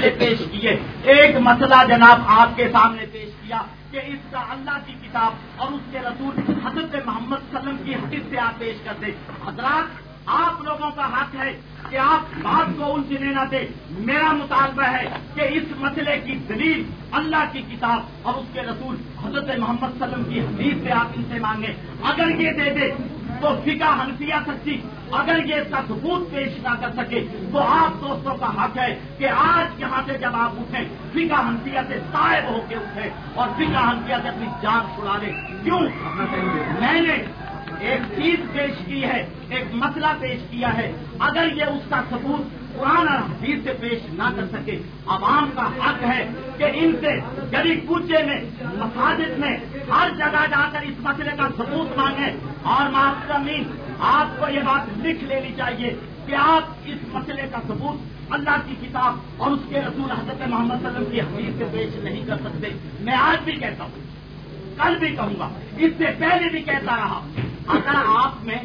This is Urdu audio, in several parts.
مسئلے پیش کیے۔ ایک مسئلہ جناب آپ کے سامنے پیش کیا کہ اس کا اللہ کی کتاب اور اس کے رسول حضرت محمد وسلم کی حدیث سے آپ پیش کر دیں حضرات، آپ لوگوں کا حق ہے کہ آپ بات کو الجھنے نہ دیں۔ میرا مطالبہ ہے کہ اس مسئلے کی دلیل اللہ کی کتاب اور اس کے رسول حضرت محمد وسلم کی حدیث سے آپ ان سے مانگیں۔ اگر یہ دے دے تو فکا ہنسیا سچی اگر یہ اس کا ثبوت پیش نہ کر سکے، تو آپ دوستوں کا حق ہے کہ آج یہاں سے جب آپ اٹھیں فکا ہنسیا سے طائب ہو کے اٹھے اور فکا ہنسیا سے اپنی جان چھڑا لیں کیوں؟ میں نے ایک چیز پیش کی ہے، ایک مسئلہ پیش کیا ہے۔ اگر یہ اس کا ثبوت قرآن اور حدیث سے پیش نہ کر سکے، عوام کا حق ہے کہ ان سے گلی کوچے میں مساجد میں، ہر جگہ جا کر اس مسئلے کا ثبوت مانگے اور معذمین آپ کو یہ بات لکھ لینی چاہیے کہ آپ اس مسئلے کا ثبوت اللہ کی کتاب اور اس کے رسول حضرت محمد صلی اللہ علیہ وسلم کی حدیث سے پیش نہیں کر سکتے۔ میں آج بھی کہتا ہوں، کل بھی کہوں گا، اس سے پہلے بھی کہتا رہا اگر آپ میں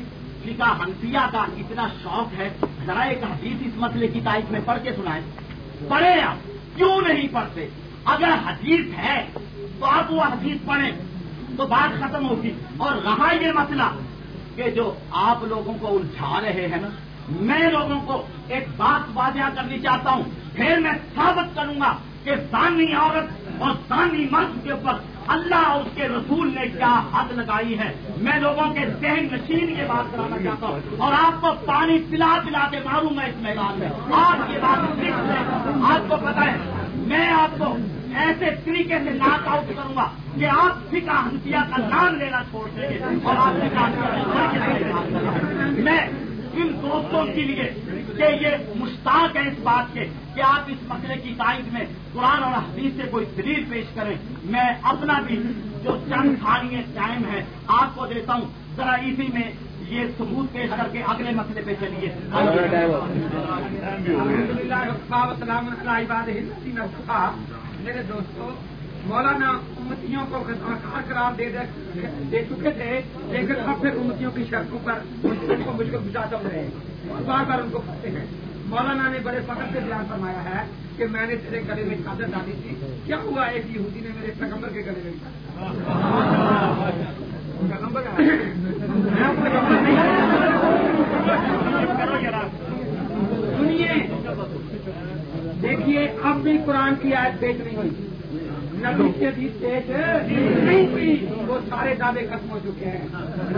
فکا ہنسیا کا اتنا شوق ہے، ذرا ایک حدیث اس مسئلے کی تاریخ میں پڑھ کے سنائیں۔ پڑھے آپ، کیوں نہیں پڑھتے؟ اگر حدیث ہے تو آپ وہ حدیث پڑھیں تو بات ختم ہوگی۔ اور رہا یہ مسئلہ کہ جو آپ لوگوں کو الجھا رہے ہیں نا، میں لوگوں کو ایک بات واضح کرنی چاہتا ہوں۔ پھر میں ثابت کروں گا کہ سانی عورت اور سانی مرد کے اوپر اللہ اور اس کے رسول نے کیا حد لگائی ہے۔ میں لوگوں کے ذہن نشین یہ بات کرانا چاہتا ہوں۔ اور آپ کو پانی پلا پلا کے معلوم ہے اس میدان میں۔ آپ یہ بات آپ کو پتا ہے، میں آپ کو ایسے طریقے سے ناک آؤٹ کروں گا کہ آپ فکا ہنسیا کا نام لینا چھوڑ دیں گے اور آپ میں ان دوستوں کے لیے کہ یہ مشتاق ہے اس بات کے کہ آپ اس مسئلے کی تائید میں قرآن اور حدیث سے کوئی دلیل پیش کریں۔ میں اپنا بھی جو چند خانی ٹائم ہے آپ کو دیتا ہوں۔ ذرا اسی میں یہ ثبوت پیش کر کے اگلے مسئلے پہ چلیے۔ میرے دوستوں مولانا امتیوں کو قرار دے دے چکے تھے، لیکن اب پھر امتیوں کی شرطوں پر کو مجھ کو بچا سمجھ رہے ہیں بار بار ان کو پڑھتے ہیں، مولانا نے بڑے فخر سے بیان فرمایا ہے کہ میں نے تیرے گلے میں چادر ڈالی تھی۔ کیا ہوا ایک یہودی نے میرے پیغمبر کے گلے میں؟ سنیے دیکھیے، اب بھی قرآن کی آیت پیش نہیں ہوئی۔ نبی کے بھی پیش نہیں ہوئی۔ وہ سارے دعوے ختم ہو چکے ہیں۔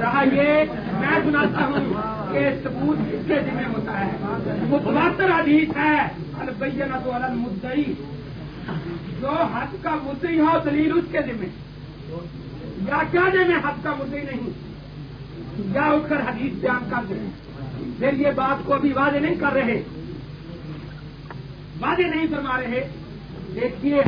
رہا یہ، میں سناتا ہوں کہ ثبوت کس کے ذمہ ہوتا ہے۔ وہ بہتر حدیث ہے البینہ تو المدئی جو حد کا مدعی ہو، دلیل اس کے ذمہ۔ یا کیا دے میں حد کا مدعی نہیں۔ یا اٹھ کر حدیث بیان کر دیں۔ پھر یہ بات کو ابھی واضح نہیں کر رہے۔ واضح نہیں فرما رہے دیکھیے۔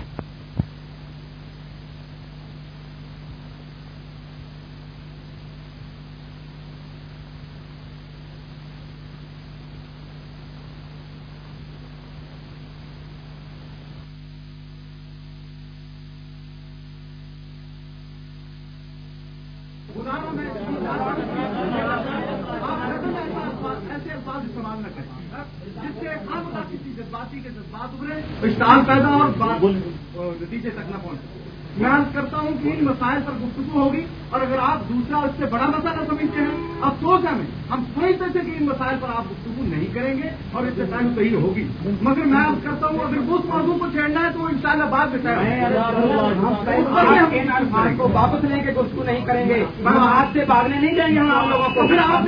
نتیجے تک نہ پہنچے۔ میں کرتا ہوں کہ ان مسائل پر گفتگو ہوگی اور اگر آپ دوسرا اس سے بڑا مسئلہ سمجھتے ہیں افسوس ہے ہمیں۔ ہم سوچتے تھے کہ ان مسائل پر آپ گفتگو نہیں کریں گے اور اس سے ٹائم صحیح ہوگی۔ مگر میں آپ کرتا ہوں اگر اس موضوع کو چھیڑنا ہے تو ان شاء اللہ بات کو واپس لیں گے گفتگو نہیں کریں گے۔ ہم ہاتھ سے بھاگنے نہیں جائیں گے ہم آپ لوگوں کو پھر آپ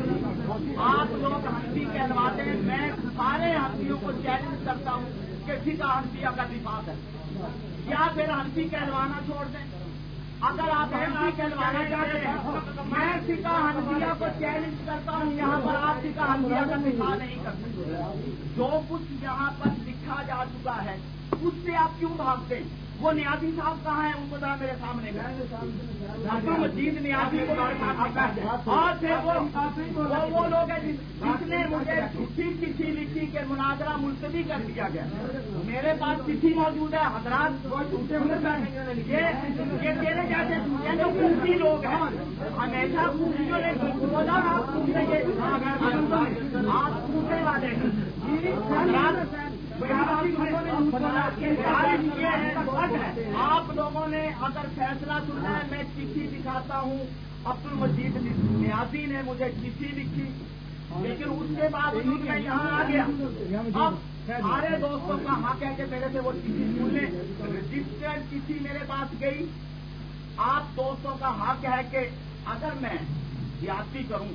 لوگ ہنسی کہلواتے ہیں۔ میں سارے ہنسیوں کو چیلنج کرتا ہوں کہ فکا ہنسیا کا دفاع ہے۔ کیا پھر ہنسی کہلوانا چھوڑ دیں۔ اگر آپ ایسا کہلوانا چاہتے ہیں میں سکا ہنسیا کو چیلنج کرتا ہوں۔ یہاں پر آپ سکا ہنسیا کا نکاح نہیں کر سکتے۔ جو کچھ یہاں پر لکھا جا چکا ہے اس سے آپ کیوں بھاگتے ہیں؟ وہ نیازی صاحب کہاں ہیں؟ ان کو ذرا میرے سامنے مجید نیازی کو اور وہ لوگ ہیں جس نے مجھے جھوٹی چٹھی لکھی کہ مناظرہ ملتوی کر دیا گیا میرے پاس چٹھی موجود ہے۔ حضرات یہ تیرے جیسے جو خوبی لوگ ہیں۔ ہمیشہ خوبیوں نے بولا، آپ آپ پوچھنے ہاں، والے جی، حضرات آپ لوگوں نے اگر فیصلہ سنا ہے، میں چٹھی دکھاتا ہوں۔ عبد المجید نیازی نے مجھے چٹھی لکھی۔ لیکن اس کے بعد میں یہاں آ گیا۔ اب سارے دوستوں کا حق ہے کہ میرے سے وہ چٹھی سن لیں۔ رجسٹرڈ چٹھی میرے پاس گئی، آپ دوستوں کا حق ہے کہ اگر میں زیادتی کروں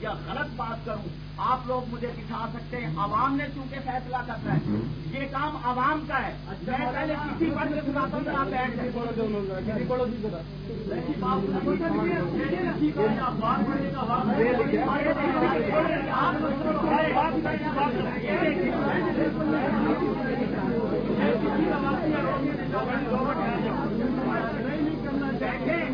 یا غلط بات کروں آپ لوگ مجھے دکھا سکتے ہیں عوام نے چونکہ فیصلہ کرنا ہے۔ یہ کام عوام کا ہے۔ میں پہلے کسی پر سناتا ہوں آپ بیٹھ اچھا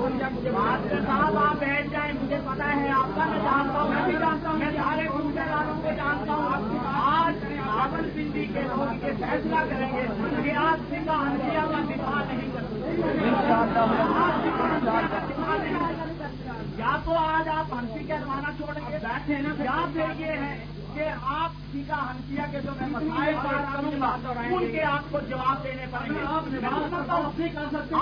صاحب آپ بیٹھ جائیں مجھے پتا ہے آپ کا میں جانتا ہوں میں بھی جانتا ہوں میں سارے پوچھنے والوں کو جانتا ہوں آج راول سندھی کے لوگ یہ فیصلہ کریں گے کہ آج سے کا ہنسیا کا دفاع نہیں کر یا تو آج آپ ہنسی کا زمانہ چھوڑ کے بیٹھے نا یا پھر یہ ہے؟ کہ آپ سیکھا ہنسیا کے جو میں مسائل بات کروں گا ان کے آپ کو جواب دینے پڑیں گے آپ کر سکتے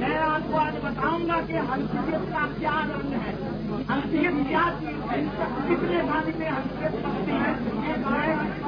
میں آپ کو آج بتاؤں گا کہ ہنسیت کا کیا رنگ ہے ہنسیت کیا چیز ہے کتنے پانی میں ہنسیت کرتی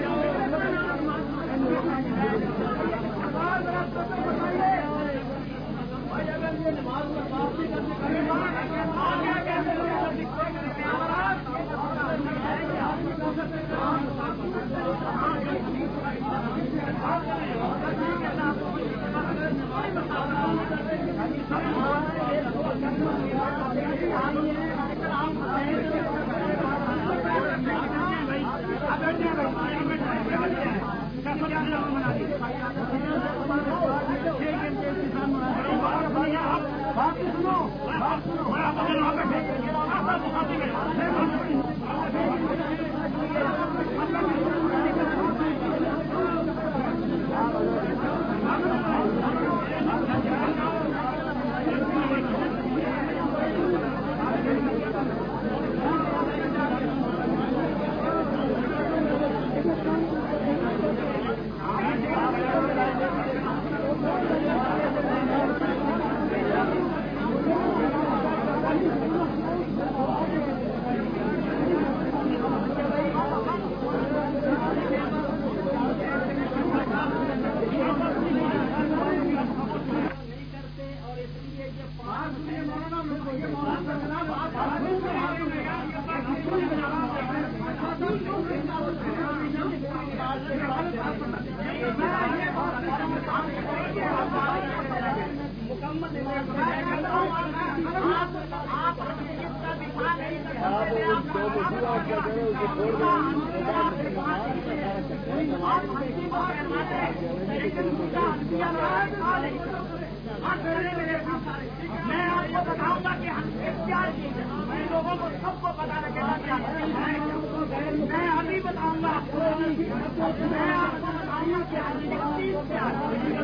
آپ کو بتاؤں گا کہ چیز کیا ہے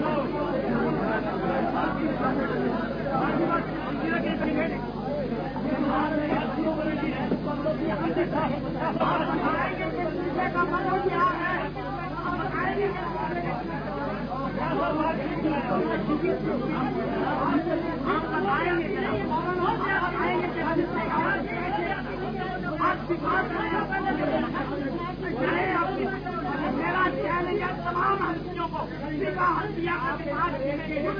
میرا تمام ہنتھوں کو چیلنج ہے کے ہستیوں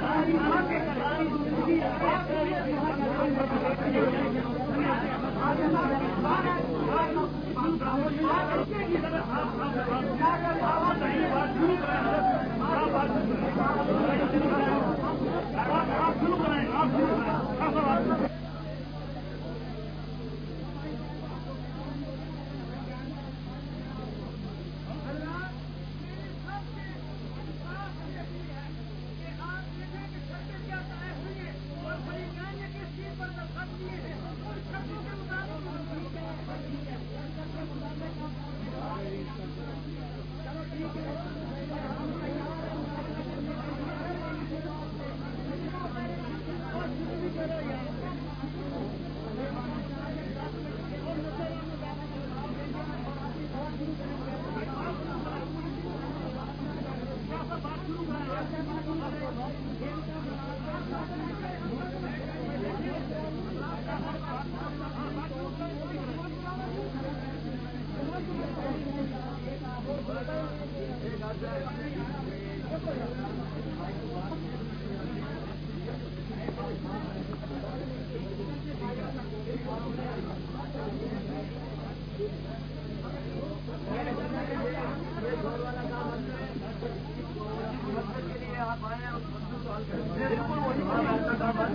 کو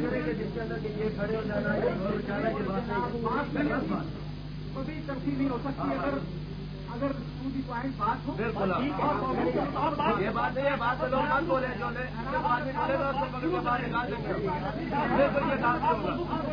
کبھی تبدیلی ہو سکتی۔ ہے اگر اگر ٹو دی پوائنٹ بات ہو یہ بات ہے بات تو لوگ مت بولے جو تو بیٹھ جائیں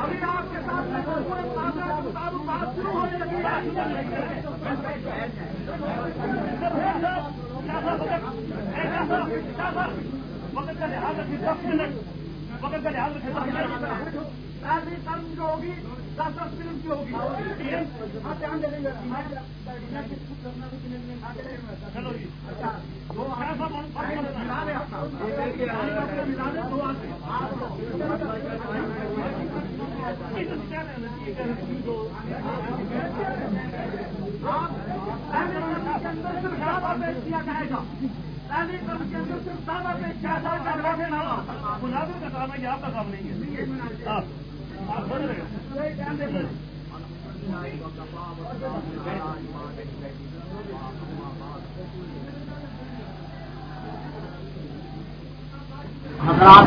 ابھی آپ کے ساتھ شروع ہونے لگی وقت کا لحاظ رکھے دس منٹ وقت کا لحاظ رکھے دس منٹ جو ہوگی دس دس کی ہوگی آپ دھیان دیں گے چلو جی دو پیش کیا جائے گا کام ہے یہ آپ کا کام نہیں ہے آپ آپ بول رہے ہیں حضرات،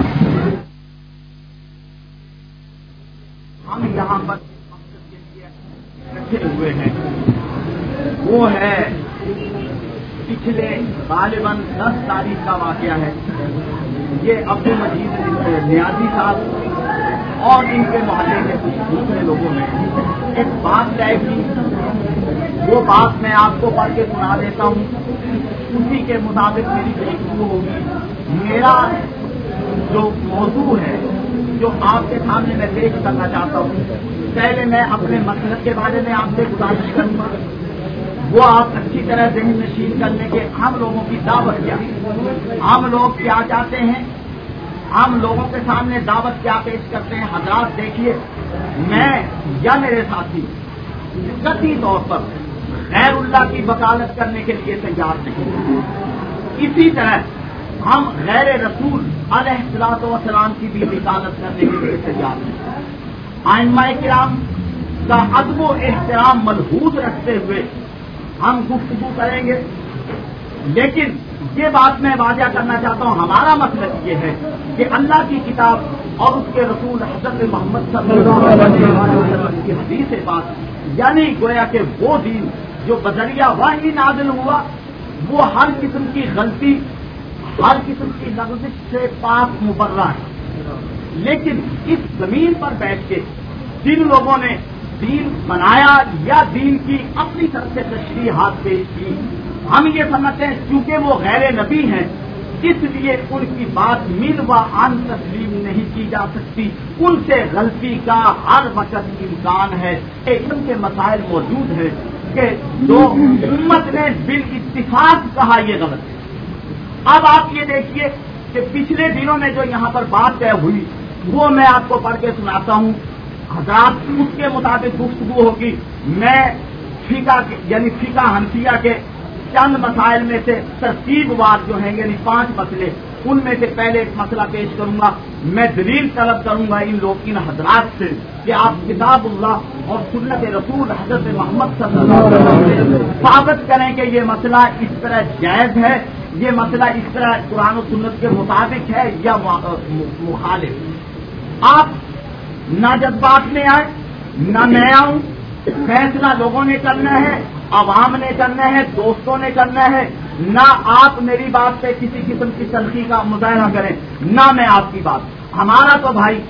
ہم یہاں پر فنکشن کے لیے رکھے ہوئے ہیں۔ وہ ہے پچھلے غالباً دس تاریخ کا واقعہ ہے۔ یہ عبد المجید نیازی صاحب اور ان کے محلے کے کچھ دوسرے لوگوں نے ایک بات طے کی، وہ بات میں آپ کو پڑھ کے سنا دیتا ہوں۔ اسی کے مطابق میری گفتگو ہوگی۔ میرا جو موضوع ہے، جو آپ کے سامنے میں پیش کرنا چاہتا ہوں۔ پہلے میں اپنے مسلک کے بارے میں آپ سے گزارش کروں۔ گا وہ آپ اچھی طرح ذہن نشین کرنے کے ہم لوگوں کی دعوت کیا ہم لوگ کیا چاہتے ہیں؟ ہم لوگوں کے سامنے دعوت کیا پیش کرتے ہیں؟ حضرات دیکھیے، میں یا میرے ساتھی قطعی طور پر غیر اللہ کی وکالت کرنے کے لیے تیار نہیں۔ اسی طرح ہم غیر رسول علیہ السلاط وسلام کی بھی وکالت کرنے کے لیے تیار ہیں۔ آئمہ کرام کا ادب و احترام ملحوظ رکھتے ہوئے ہم گفتگو کریں گے۔ لیکن یہ بات میں واضح کرنا چاہتا ہوں، ہمارا مطلب یہ ہے کہ اللہ کی کتاب اور اس کے رسول حضرت محمد صلی اللہ علیہ وسلم کی حدیث بات یعنی گویا کہ وہ دین جو بذریعہ واحد نازل ہوا، وہ ہر قسم کی غلطی ہر قسم کی لغزش سے پاک مبرہ ہے۔ لیکن اس زمین پر بیٹھ کے جن لوگوں نے دین بنایا یا دین کی اپنی طرف سے تشریحات پیش کی، ہم یہ سمجھتے ہیں کیونکہ وہ غیر نبی ہیں، اس لیے ان کی بات مل و ان تسلیم نہیں کی جا سکتی۔ ان سے غلطی کا ہر وقت امکان ہے۔ علم کے مسائل موجود ہیں کہ جو امت نے بال اتفاق کہا یہ غلط ہے۔ اب آپ یہ دیکھیے کہ پچھلے دنوں میں جو یہاں پر بات طے ہوئی، وہ میں آپ کو پڑھ کے سناتا ہوں۔ حضرات اس کے مطابق گفتگو ہوگی۔ میں فیکا یعنی فیکا ہنسیا کے چند مسائل میں سے ترتیب وار جو ہیں یعنی پانچ مسئلے، ان میں سے پہلے ایک مسئلہ پیش کروں گا۔ میں دلیل طلب کروں گا ان لوگ، ان حضرات سے کہ آپ کتاب اللہ اور سنت رسول حضرت محمد صلی اللہ علیہ وسلم سے ثابت کریں کہ یہ مسئلہ اس طرح جائز ہے یہ مسئلہ اس طرح قرآن و سنت کے مطابق ہے یا مخالف؟ آپ نہ جذبات میں آئے نہ میں آؤں، فیصلہ لوگوں نے کرنا ہے، عوام نے کرنا ہے، دوستوں نے کرنا ہے، نہ آپ میری بات پہ کسی قسم کی تلخی کا مظاہرہ کریں، نہ میں آپ کی بات۔ ہمارا تو بھائی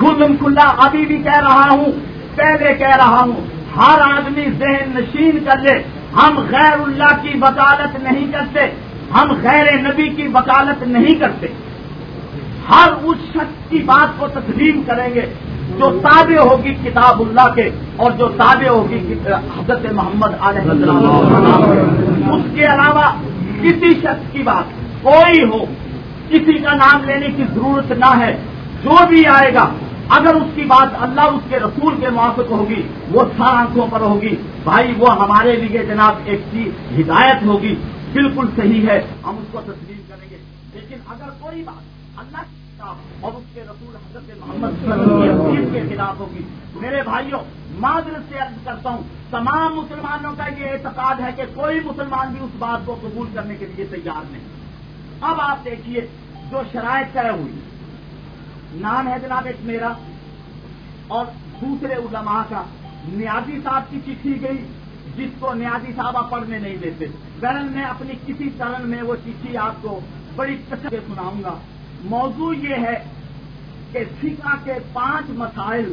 خود کھلا ابھی بھی کہہ رہا ہوں، پہلے کہہ رہا ہوں، ہر آدمی ذہن نشین کر لے، ہم غیر اللہ کی وکالت نہیں کرتے ہم غیر نبی کی وکالت نہیں کرتے۔ ہر اس شخص کی بات کو تسلیم کریں گے جو تابع ہوگی کتاب اللہ کے اور جو تابع ہوگی حضرت محمد علیہ السلام۔ اس کے علاوہ کسی شخص کی بات کوئی ہو، کسی کا نام لینے کی ضرورت نہ ہے، جو بھی آئے گا، اگر اس کی بات اللہ اس کے رسول کے موافق ہوگی، وہ سر آنکھوں پر ہوگی۔ بھائی، وہ ہمارے لیے جناب ایک چیز ہدایت ہوگی۔ بالکل صحیح ہے۔ ہم اس کو تسلیم کریں گے۔ لیکن اگر کوئی بات اللہ اور اس کے رسول حضرت محمد صلی اللہ علیہ وسلم کے خلاف ہوگی، میرے بھائیوں معذرت سے عرض کرتا ہوں، تمام مسلمانوں کا یہ اعتقاد ہے کہ کوئی مسلمان بھی اس بات کو قبول کرنے کے لیے تیار نہیں۔ اب آپ دیکھیے جو شرائط طے ہوئی۔ نام ہے جناب ایک میرا اور دوسرے علماء کا۔ نیازی صاحب کی چٹھی گئی۔ جس کو نیازی صاحب پڑھنے نہیں دیتے۔ بہرحال میں اپنی کسی چرن میں وہ چٹھی آپ کو بڑی کچھ سناؤں گا۔ موضوع یہ ہے کہ فقہ کے پانچ مسائل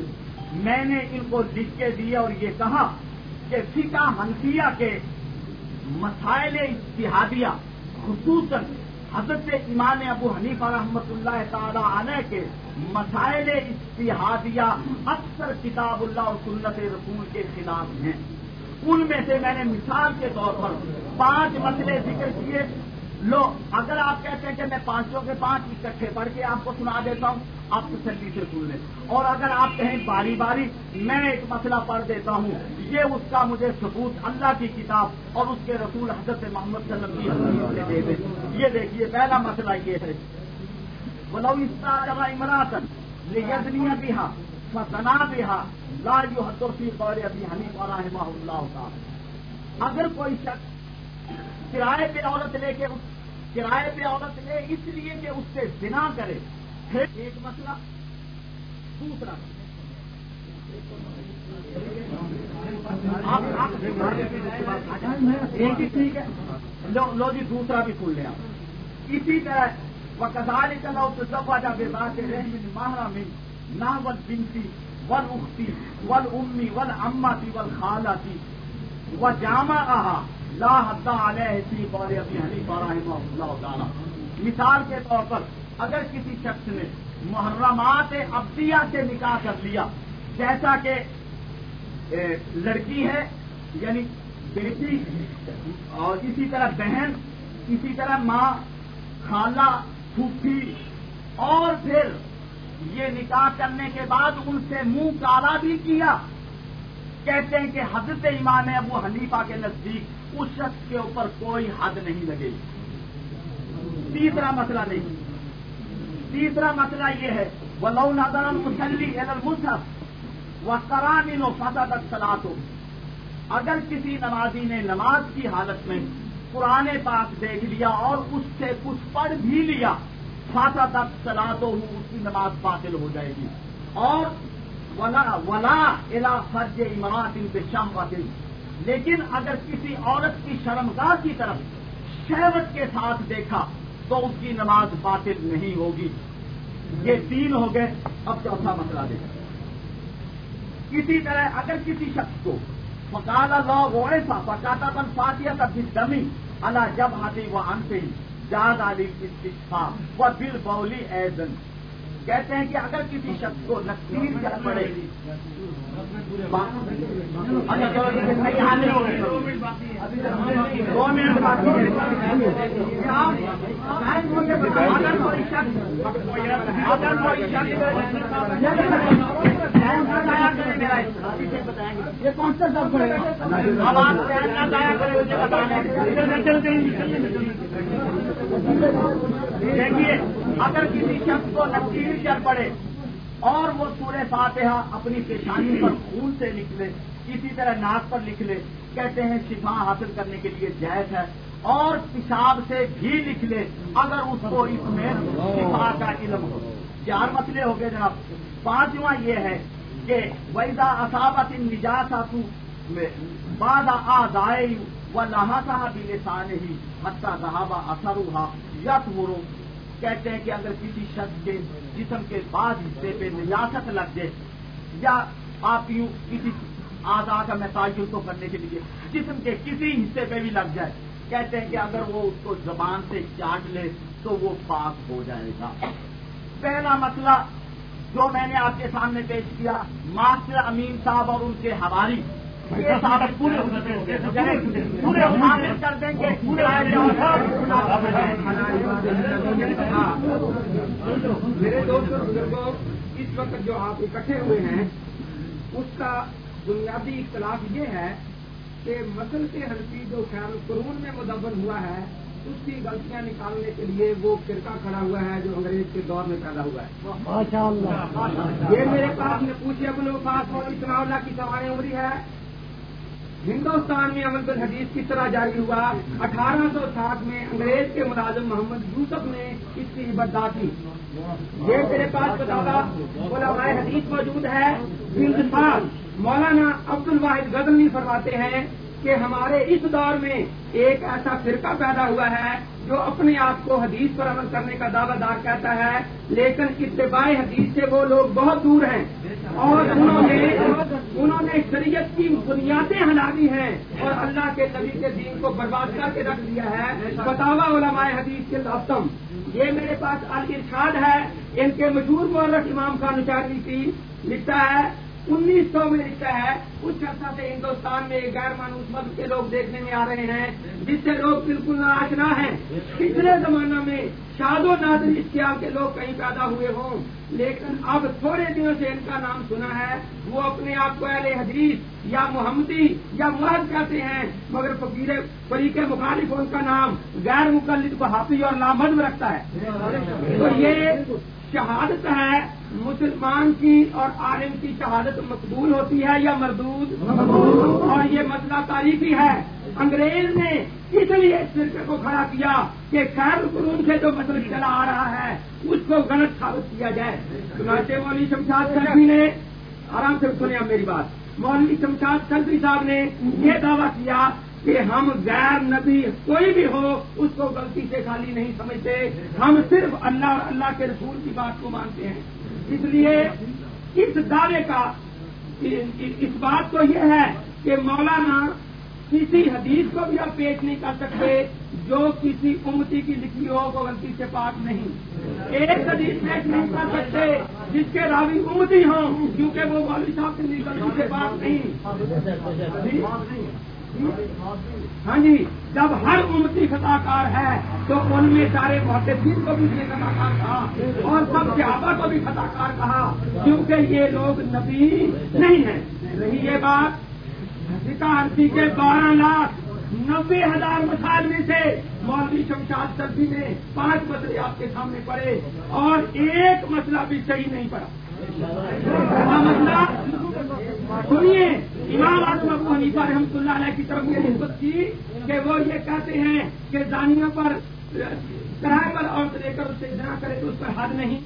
میں نے ان کو لکھ کے دیے اور یہ کہا کہ فقہ منفیہ کے مسائل اتحادیہ خصوصاً حضرت ایمان ابو حنیفہ رحمۃ اللہ تعالی علیہ کے مسائل اتحادیہ اکثر کتاب اللہ اور سنت رسول کے خلاف ہیں۔ ان میں سے میں نے مثال کے طور پر پانچ مسئلے ذکر کیے۔ لو، اگر آپ کہتے ہیں کہ میں پانچوں کے پانچ اکٹھے پڑھ کے آپ کو سنا دیتا ہوں، آپ تسلی سے سن لیں اور اگر آپ کہیں باری باری، میں ایک مسئلہ پڑھ دیتا ہوں، یہ اس کا مجھے ثبوت اللہ کی کتاب اور اس کے رسول حضرت محمد صلی اللہ علیہ وسلم سے دے دے۔ یہ دیکھیے، پہلا مسئلہ یہ ہے۔ بلو اس عمراتن لیکن بھی ہاں فنا بھی لا جو حدوسی قور ابھی ہنی پارا رحمہ اللہ ہوتا اگر کوئی شخص کرائے پہ عورت لے کے کرائے پہ عورت لے اس لیے کہ اس سے بنا کرے، پھر ایک مسئلہ دوسرا ایک ہی ٹھیک ہے۔ لو جی دوسرا بھی کھول لیں آپ اسی طرح وہ کسال چلاؤ تو سب آجا بے بات ماہرا میں نہ ول بنتی ول اختی ول امی ول اما تھی ول خالہ تھی وہ جامع رہا لا حد علیہ سی بول ابھی ہنی پارا اللہ تعالیٰ. مثال کے طور پر اگر کسی شخص نے محرمات ابدیہ سے نکاح کر لیا، جیسا کہ لڑکی ہے یعنی بیٹی اور اسی طرح بہن، اسی طرح ماں، خالہ، پھوپھی، اور پھر یہ نکاح کرنے کے بعد ان سے منہ کالا بھی کیا۔ کہتے ہیں کہ حضرت امام ابو حنیفہ کے نزدیک اس شخص کے اوپر کوئی حد نہیں لگے۔ تیسرا مسئلہ نہیں تیسرا مسئلہ یہ ہے وہ لو نظر مسلی المصحف و کرامین و فضا اگر کسی نمازی نے نماز کی حالت میں قرآن پاک دیکھ لیا اور اس سے کچھ پڑھ بھی لیا فاطا تک سلا تو اس کی نماز باطل ہو جائے گی۔ اور ولا ولا الا فرج امارات ان پہ شام لیکن اگر کسی عورت کی شرمگاہ کی طرف شہوت کے ساتھ دیکھا تو اس کی نماز باطل نہیں ہوگی۔ یہ تین ہو گئے۔ اب چوتھا مسئلہ دیکھا کسی طرح اگر کسی شخص کو فکالا لا وہ ایسا پکاتا بن فاتیا تب دمی اللہ جب آتی وہ انتے جاد علی استفا وہ دل بولی ایزن کہتے ہیں کہ اگر کسی شخص کو نقصیر کر پڑے گی دو منٹ باقی اگر کوئی شخص اگر کوئی شخص یہ کون سا سب پڑے دیکھیے، اگر کسی شخص کو نقصیر چل پڑے اور وہ سورہ فاتحہ اپنی پیشانی پر خون سے نکلے کسی طرح ناک پر لکھ لے، کہتے ہیں شفا حاصل کرنے کے لیے جائز ہے اور پیشاب سے بھی لکھ لے، اگر اس کو اس میں شفا کا علم ہو۔ چار مسئلے ہو گئے جناب۔ پانچواں یہ ہے کہ ویزا اصابت نجاساتو بعد آزائے و لہٰذا بلسان ہی حتہ صحابہ اثر ہوا یت مرو کہتے ہیں کہ اگر کسی شخص کے جسم کے بعد حصے پہ نجاست لگ جائے، یا آپ یوں کسی آزا کا میں تعین تو کرنے کے لیے جسم کے کسی حصے پہ بھی لگ جائے، کہتے ہیں کہ اگر وہ اس کو زبان سے چاٹ لے تو وہ پاک ہو جائے گا۔ پہلا مسئلہ جو میں نے آپ کے سامنے پیش کیا، ماسٹر امین صاحب اور ان کے حوالی پورے پورے کر دیں گے۔ ہاں۔ میرے دوست بزرگوں، اس وقت جو آپ اکٹھے ہوئے ہیں، اس کا بنیادی اختلاف یہ ہے کہ مسل کے حلقی جو خیال قرون میں مدبر ہوا ہے۔ اس کی غلطیاں نکالنے کے لیے وہ فرقہ کھڑا ہوا ہے جو انگریز کے دور میں پیدا ہوا ہے۔ یہ میرے پاس نے پوچھے لوگ پاس اور اتنا اللہ کی سوائیں عمری ہے؟ ہندوستان میں عمل الحدیث کس طرح جاری ہوا؟ اٹھارہ سو سات میں انگریز کے ملازم محمد یوسف نے اس کی عبدا کی۔ یہ میرے پاس بتا علماء حدیث موجود ہے ہندوستان مولانا عبد الواحد غزل فرماتے ہیں کہ ہمارے اس دور میں ایک ایسا فرقہ پیدا ہوا ہے جو اپنے آپ کو حدیث پر عمل کرنے کا دعوی دار کہتا ہے، لیکن اتباع حدیث سے وہ لوگ بہت دور ہیں۔ اور انہوں نے انہوں نے شریعت کی بنیادیں ہلا دی ہیں۔ اور اللہ کے نبی کے دین کو برباد کر کے رکھ دیا ہے۔ بتاوا علماء حدیث کے لفتم یہ میرے پاس ارشاد ہے۔ ان کے مشہور مورت امام خان نچاری کی لکھتا ہے انیس سو میں لکھتا ہے، اس عرصہ سے ہندوستان میں غیر مانوس مذہب کے لوگ دیکھنے میں آ رہے ہیں، جس سے لوگ بالکل ناشنا ہیں۔ پچھلے زمانہ میں شاد و نادر اختیار کے لوگ کہیں پیدا ہوئے ہوں، لیکن اب تھوڑے دنوں سے ان کا نام سنا ہے۔ وہ اپنے آپ کو اہل حدیث یا محمدی یا مرد کہتے ہیں، مگر فقیر فریق مخالف ان کا نام غیر مقلد کو حافظ اور لامد رکھتا ہے۔ تو یہ شہادت ہے مسلمان کی اور عالم کی شہادت مقبول ہوتی ہے یا مردود؟ اور یہ مسئلہ تاریخی ہے۔ انگریز نے اس لیے اس فرقے کو کھڑا کیا کہ خیر قرون سے جو مسئلہ چلا آ رہا ہے اس کو غلط ثابت کیا جائے۔ چنانچہ مولوی شمشاد سردی نے آرام سے سنیا میری بات۔ مولوی شمشاد سردی صاحب نے یہ دعویٰ کیا کہ ہم غیر نبی کوئی بھی ہو، اس کو غلطی سے خالی نہیں سمجھتے۔ ہم صرف اللہ اور اللہ کے رسول کی بات کو مانتے ہیں۔ اس لیے اس دعوے کا، اس بات کو یہ ہے کہ مولانا کسی حدیث کو بھی ہم پیش نہیں کر سکتے جو کسی امتی کی لکھی ہو، وہ غلطی سے پاک نہیں۔ ایک حدیث پیش نہیں کر سکتے جس کے راوی امتی ہوں، کیونکہ وہ مولوی صاحب کی غلطی سے پاک نہیں۔ ہاں جی جب ہر امتی خطاکار ہے، تو ان میں سارے محتین کو بھی خطاکار کہا اور سب صحابہ کو بھی خطاکار کہا، کیونکہ یہ لوگ نبی نہیں ہیں۔ رہی یہ بات؟ ہنسی کے بارہ لاکھ نبے ہزار مسائل میں سے مولوی شمشاد سردی نے پانچ مسئلے آپ کے سامنے پڑے اور ایک مسئلہ بھی صحیح نہیں پڑا مسئلہ سنیے امام آزم ابو حنیفہ رحمۃ اللہ علیہ کی طرف یہ نسبت کی کہ وہ یہ کہتے ہیں کہ دانیوں پر کرائے پر عورت لے کر اس سے جنا کرے تو اس پر حد نہیں۔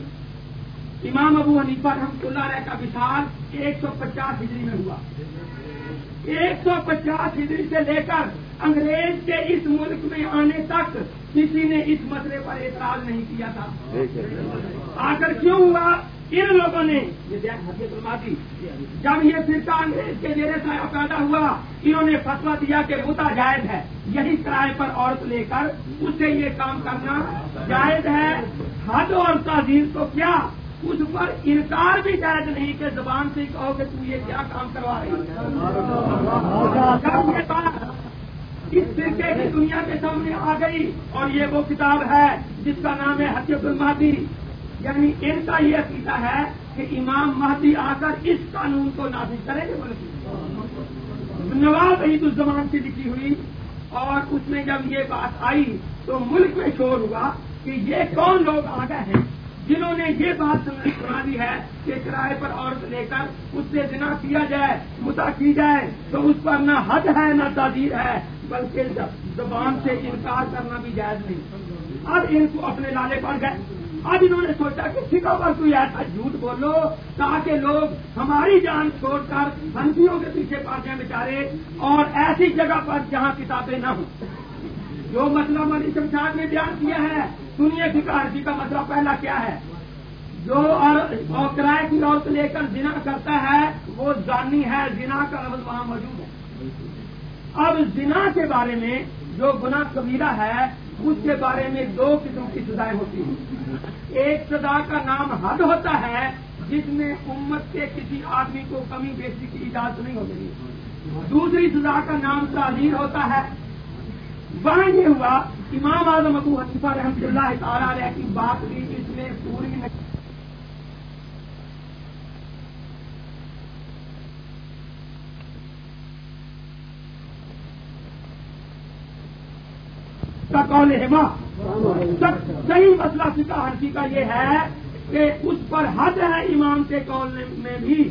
امام ابو حنیفہ رحمۃ اللہ علیہ کا مثال ایک سو پچاس ہجری میں ہوا۔ ایک سو پچاس ہجری سے لے کر انگریز کے اس ملک میں آنے تک کسی نے اس مسئلے پر اعتراض نہیں کیا تھا۔ آخر کیوں ہوا؟ ان لوگوں نے جب یہ فرقہ انگریز کے زیر سایہ پیدا ہوا، انہوں نے فیصلہ دیا کہ متا جائز ہے۔ یہی کرائے پر عورت لے کر اس سے یہ کام کرنا جائز ہے۔ حد اور تعزیر تو کیا؟ اس پر انکار بھی جائز نہیں کہ زبان سے کہو کہ تو یہ کیا کام کروا رہی اس فرقے کی دنیا کے سامنے آ گئی اور یہ وہ کتاب ہے جس کا نام ہے حقیق المادی یعنی ان کا یہ عقیدہ ہے کہ امام مہدی آ کر اس قانون کو نافذ کریں گے بلکہ نواز عید الزمان کی لکھی ہوئی اور اس میں جب یہ بات آئی تو ملک میں شور ہوا کہ یہ کون لوگ آ گئے ہیں جنہوں نے یہ بات سنا دی ہے کہ کرائے پر عورت لے کر اس سے جنا کیا جائے، متا کی جائے تو اس پر نہ حد ہے، نہ تعدیر ہے، بلکہ زبان سے انکار کرنا بھی جائز نہیں۔ اب ان کو اپنے لالے پڑ گئے۔ اب انہوں نے سوچا کہ سکھا پر کوئی ایسا جھوٹ بولو تاکہ لوگ ہماری جان چھوڑ کر ہنسیوں کے پیچھے پڑ جائیں بیچارے اور ایسی جگہ پر جہاں کتابیں نہ ہوں۔ جو مسئلہ ملی شمشاد نے بیان کیا ہے سنیے فکارجی کا مسئلہ پہلا کیا ہے؟ جو اور کرائے کی عورت لے کر زنا کرتا ہے، وہ جانی ہے، زنا کا لفظ وہاں موجود ہے۔ اب زنا کے بارے میں جو گنا کبیرہ ہے اس کے بارے میں دو قسم کی سزائیں ہوتی ہیں۔ ایک سزا کا نام حد ہوتا ہے، جس میں امت کے کسی آدمی کو کمی بیشی کی اجازت نہیں ہوتی۔ دوسری سزا کا نام تعزیر ہوتا ہے۔ وہاں یہ ہوا، امام اعظم ابو حنیفہ رحمۃ اللہ تعالیٰ علیہ کی بات بھی اس میں پوری نہیں۔ کا کون ہے ماں صحیح مسئلہ فکا حرفی کا یہ ہے کہ اس پر حد ہے امام کے کال میں بھی۔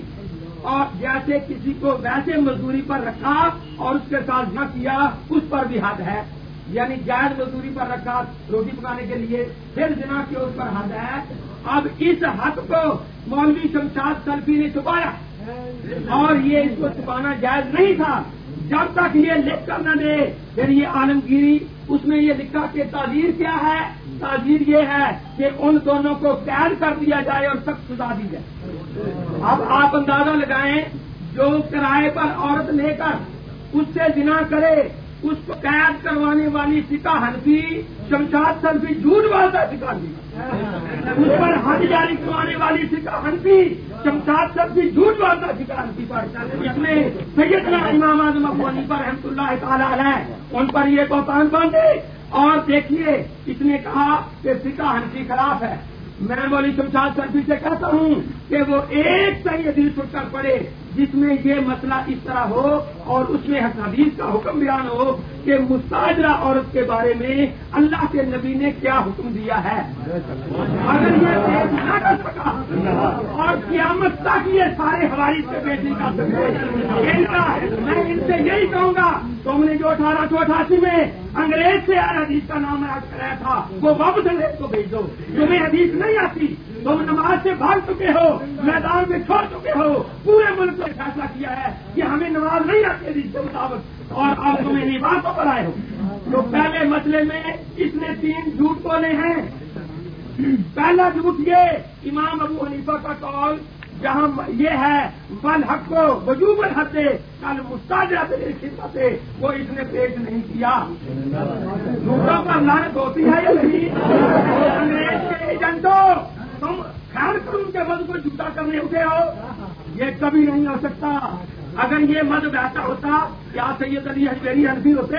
اور جیسے کسی کو ویسے مزدوری پر رکھا اور اس کے ساتھ نہ کیا، اس پر بھی حد ہے۔ یعنی جائز مزدوری پر رکھا، روٹی پکانے کے لیے پھر جنا کی اس پر حد ہے۔ اب اس حد کو مولوی شمشاد سلفی نے چھپایا۔ اور یہ اس کو چھپانا جائز نہیں تھا۔ جب تک یہ لکھ کر نہ دے، پھر یہ عالمگیری اس میں یہ لکھا کہ تعزیر کیا ہے؟ تعزیر یہ ہے کہ ان دونوں کو قید کر دیا جائے اور سخت سزا دی جائے۔ اب آپ اندازہ لگائیں، جو کرائے پر عورت لے کر اس سے جنا کرے، اس کو قید کروانے والی سکا ہنفی شمشاد سلفی جھوٹ والتا سکھا دی اس پر حد جاری کروانے والی سکا ہنفی شمشاد سلفی جھوٹ والتا شکار کی پر اس میں سیدنا امام اعظم ابو حنیفہ رحمۃ اللہ تعالی علیہ ان پر یہ بہتان باندھے اور دیکھیے اس نے کہا کہ سکا ہنسی خلاف ہے۔ میں مولی شمشاد سلفی سے کہتا ہوں کہ وہ ایک صحیح دل چھٹ کر پڑے جس میں یہ مسئلہ اس طرح ہو اور اس میں حدیث کا حکم بیان ہو کہ مستاجرہ عورت کے بارے میں اللہ کے نبی نے کیا حکم دیا ہے۔ اگر یہ نہ کر سکا اور قیامت تک یہ سارے ہماری سے پیش نہیں کر سکتے میں ان سے یہی کہوں گا تم نے جو اٹھارہ سو اٹھاسی میں انگریز سے حدیث کا نام یاد کرایا تھا، وہ واپس انگریز کو بھیج دو۔ تمہیں حدیث نہیں آتی۔ تم نماز سے بھاگ چکے ہو، میدان میں چھوڑ چکے ہو۔ پورے ملک نے فیصلہ کیا ہے کہ ہمیں نماز نہیں آتی اس کے مطابق، اور آپ تمہیں نباسوں پر آئے ہو۔ تو پہلے مسئلے میں اس نے تین جھوٹ بولے ہیں۔ پہلا جھوٹ یہ، امام ابو حنیفہ کا کال جہاں یہ ہے، بل حق کو وجوب الحد کل مستاجہ خدمت وہ اس نے پیش نہیں کیا۔ جھوٹوں پر لانت ہوتی ہے یا نہیں؟ انگریز کے ایجنٹوں، تم خیر کروں کے بل کو جھوٹا کرنے اٹھے ہو۔ یہ کبھی نہیں ہو سکتا۔ اگر یہ مذہب ایسا ہوتا کیا سید علی حجویری حنفی ہوتے؟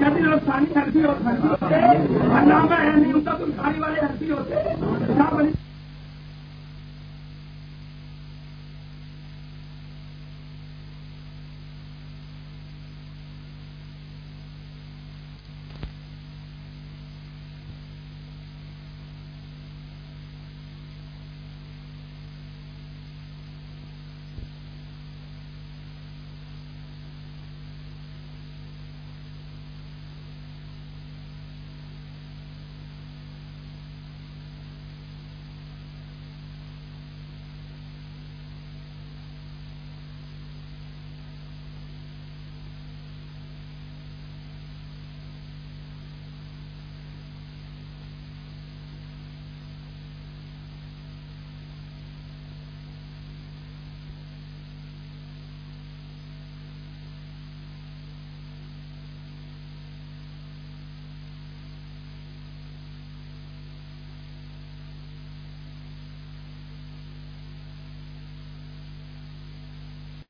جدید ثانی حنفی ہوتے علامہ اہمی ہوتا تو ساری والے